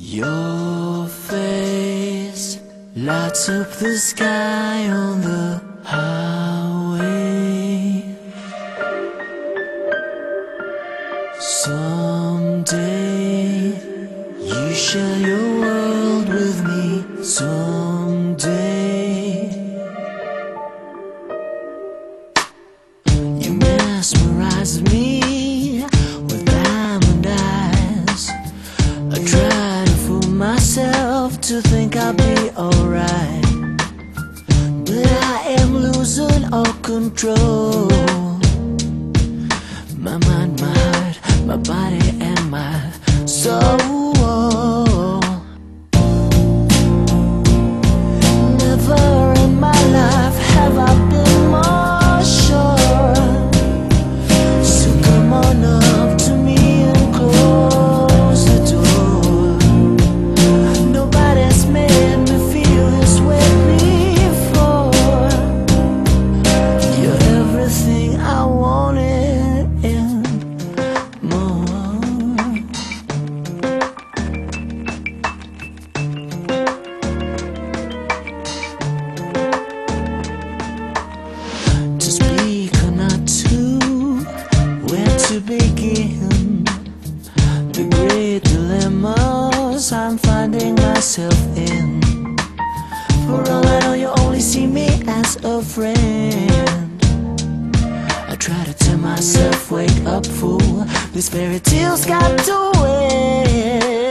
Your face lights up the sky on the highway. Someday you share to think I'll be alright. But I am losing all control. To begin? The great dilemmas I'm finding myself in. For all I know, you only see me as a friend. I try to tell myself, wake up, fool. These fairy tale's got to end.